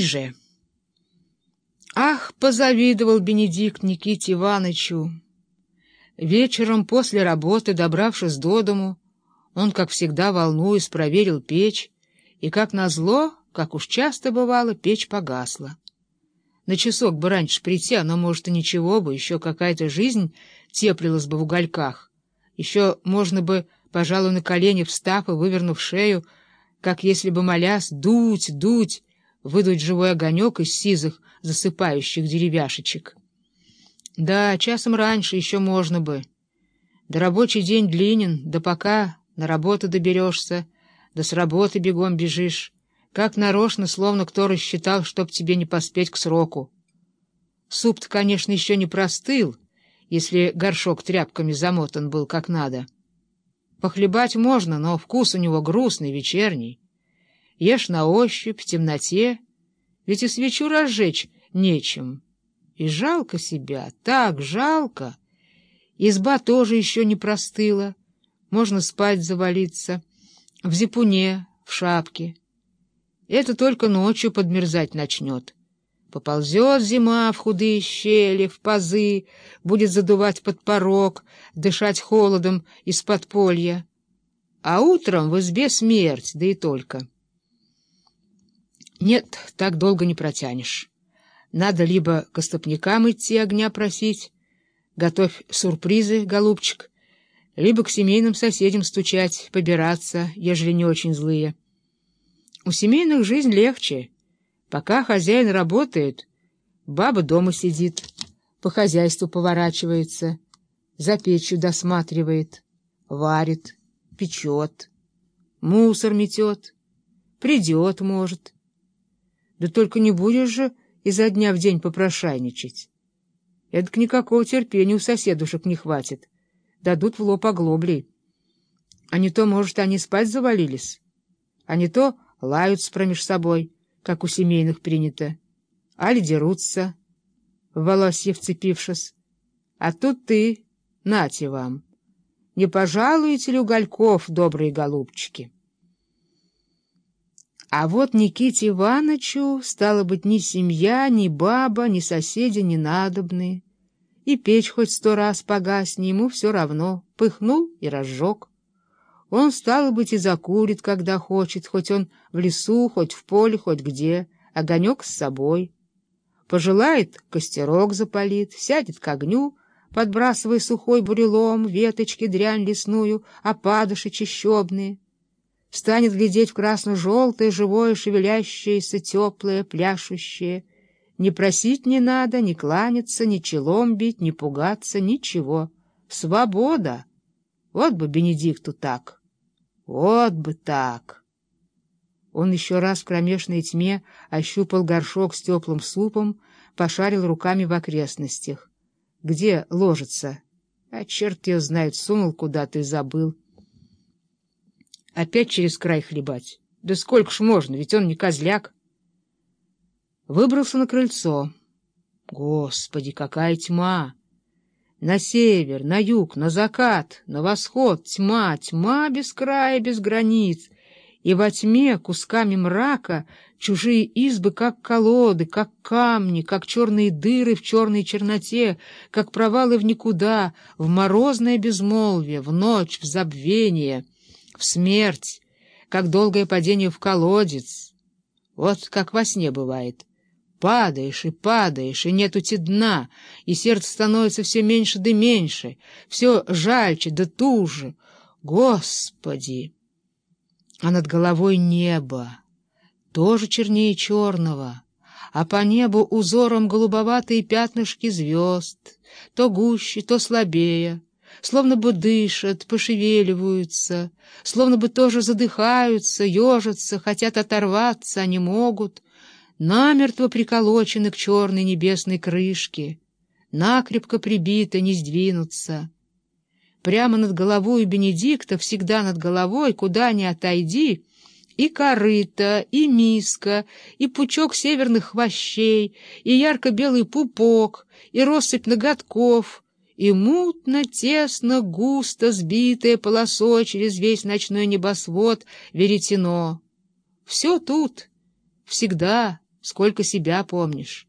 же. Ах, позавидовал Бенедикт Никите Ивановичу. Вечером после работы, добравшись до дому, он, как всегда, волнуясь, проверил печь, и, как назло, как уж часто бывало, печь погасла. На часок бы раньше прийти, но, может, и ничего бы, еще какая-то жизнь теплилась бы в угольках. Еще можно бы, пожалуй, на колени встав и вывернув шею, как если бы молясь, дуть, дуть, выдуть живой огонек из сизых, засыпающих деревяшечек. Да, часом раньше еще можно бы. Да рабочий день длинен, да пока на работу доберешься, да с работы бегом бежишь, как нарочно, словно кто рассчитал, чтоб тебе не поспеть к сроку. Суп-то, конечно, еще не простыл, если горшок тряпками замотан был как надо. Похлебать можно, но вкус у него грустный, вечерний. Ешь на ощупь, в темноте, ведь и свечу разжечь нечем. И жалко себя, так жалко. Изба тоже еще не простыла, можно спать завалиться, в зипуне, в шапке. Это только ночью подмерзать начнет. Поползет зима в худые щели, в пазы, будет задувать под порог, дышать холодом из подполья. А утром в избе смерть, да и только. Нет, так долго не протянешь. Надо либо к остопникам идти огня просить, готовь сюрпризы, голубчик, либо к семейным соседям стучать, побираться, ежели не очень злые. У семейных жизнь легче. Пока хозяин работает, баба дома сидит, по хозяйству поворачивается, за печью досматривает, варит, печет, мусор метет, придет, может. Да только не будешь же изо дня в день попрошайничать. Эдак никакого терпения у соседушек не хватит. Дадут в лоб оглоблей. А не то, может, они спать завалились, а не то лаются промеж собой, как у семейных принято, али дерутся, в волосье вцепившись. А тут ты, нате вам, не пожалуете ли угольков, добрые голубчики? А вот Никите Ивановичу, стало быть, ни семья, ни баба, ни соседи не надобны. И печь хоть сто раз погасни, ему все равно, пыхнул и разжег. Он, стало быть, и закурит, когда хочет, хоть он в лесу, хоть в поле, хоть где, огонек с собой. Пожелает, костерок запалит, сядет к огню, подбрасывая сухой бурелом, веточки, дрянь лесную, опадыши чищебные станет глядеть в красно-желтое, живое, шевелящееся, теплое, пляшущее. Не просить не надо, не кланяться, ни челом бить, не пугаться, ничего. Свобода! Вот бы Бенедикту так! Вот бы так! Он еще раз в кромешной тьме ощупал горшок с теплым супом, пошарил руками в окрестностях. Где ложится? А черт ее знает, сунул куда-то и забыл. Опять через край хлебать. Да сколько ж можно, ведь он не козляк. Выбрался на крыльцо. Господи, какая тьма! На север, на юг, на закат, на восход тьма, тьма без края, без границ. И во тьме кусками мрака чужие избы, как колоды, как камни, как черные дыры в черной черноте, как провалы в никуда, в морозное безмолвие, в ночь, в забвение — в смерть, как долгое падение в колодец. Вот как во сне бывает. Падаешь и падаешь, и нету те дна, и сердце становится все меньше да меньше, все жальче да туже. Господи! А над головой небо, тоже чернее черного, а по небу узором голубоватые пятнышки звезд, то гуще, то слабее, словно бы дышат, пошевеливаются, словно бы тоже задыхаются, ежатся, хотят оторваться, а не могут, намертво приколочены к черной небесной крышке, накрепко прибиты, не сдвинутся. Прямо над головой Бенедикта, всегда над головой, куда ни отойди, и корыто, и миска, и пучок северных хвощей, и ярко-белый пупок, и россыпь ноготков — и мутно, тесно, густо сбитое полосой через весь ночной небосвод веретено. Все тут, всегда, сколько себя помнишь.